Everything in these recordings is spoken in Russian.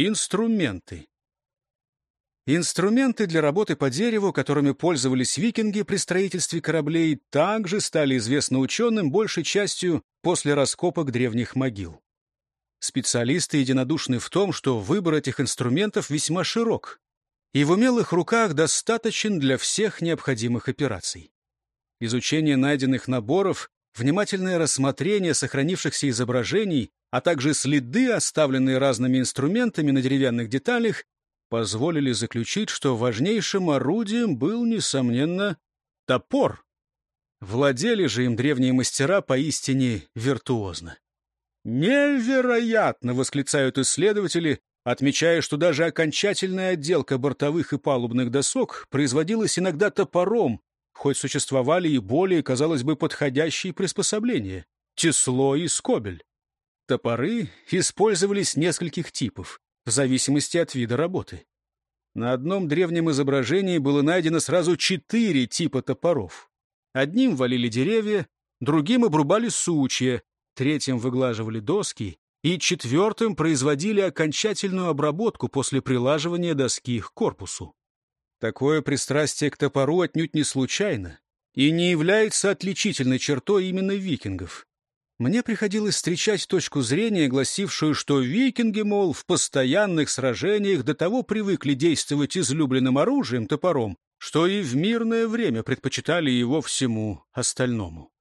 Инструменты. Инструменты для работы по дереву, которыми пользовались викинги при строительстве кораблей, также стали известны ученым большей частью после раскопок древних могил. Специалисты единодушны в том, что выбор этих инструментов весьма широк, и в умелых руках достаточен для всех необходимых операций. Изучение найденных наборов, внимательное рассмотрение сохранившихся изображений, а также следы, оставленные разными инструментами на деревянных деталях, позволили заключить, что важнейшим орудием был, несомненно, топор. Владели же им древние мастера поистине виртуозно. «Невероятно!» — восклицают исследователи, отмечая, что даже окончательная отделка бортовых и палубных досок производилась иногда топором, хоть существовали и более, казалось бы, подходящие приспособления — тесло и скобель. Топоры использовались нескольких типов, в зависимости от вида работы. На одном древнем изображении было найдено сразу четыре типа топоров. Одним валили деревья, другим обрубали сучья, третьим выглаживали доски, и четвертым производили окончательную обработку после прилаживания доски к корпусу. Такое пристрастие к топору отнюдь не случайно и не является отличительной чертой именно викингов. Мне приходилось встречать точку зрения, гласившую, что викинги, мол, в постоянных сражениях до того привыкли действовать излюбленным оружием, топором, что и в мирное время предпочитали его всему остальному.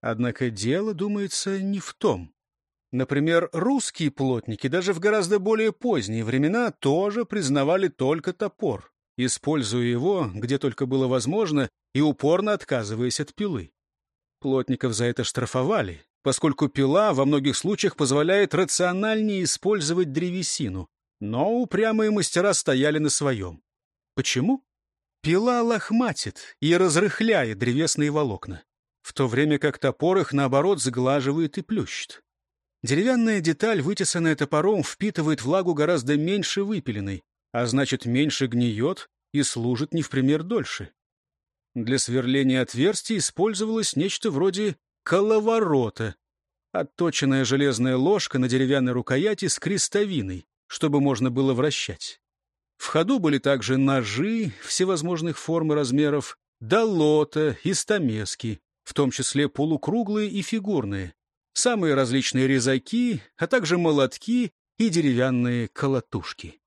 Однако дело, думается, не в том. Например, русские плотники даже в гораздо более поздние времена тоже признавали только топор, используя его, где только было возможно, и упорно отказываясь от пилы. Плотников за это штрафовали, поскольку пила во многих случаях позволяет рациональнее использовать древесину, но упрямые мастера стояли на своем. Почему? Пила лохматит и разрыхляет древесные волокна, в то время как топор их, наоборот, сглаживает и плющит. Деревянная деталь, вытесанная топором, впитывает влагу гораздо меньше выпиленной, а значит, меньше гниет и служит не в пример дольше. Для сверления отверстий использовалось нечто вроде коловорота, отточенная железная ложка на деревянной рукояти с крестовиной, чтобы можно было вращать. В ходу были также ножи всевозможных форм и размеров, долота и стамески, в том числе полукруглые и фигурные, самые различные резаки, а также молотки и деревянные колотушки.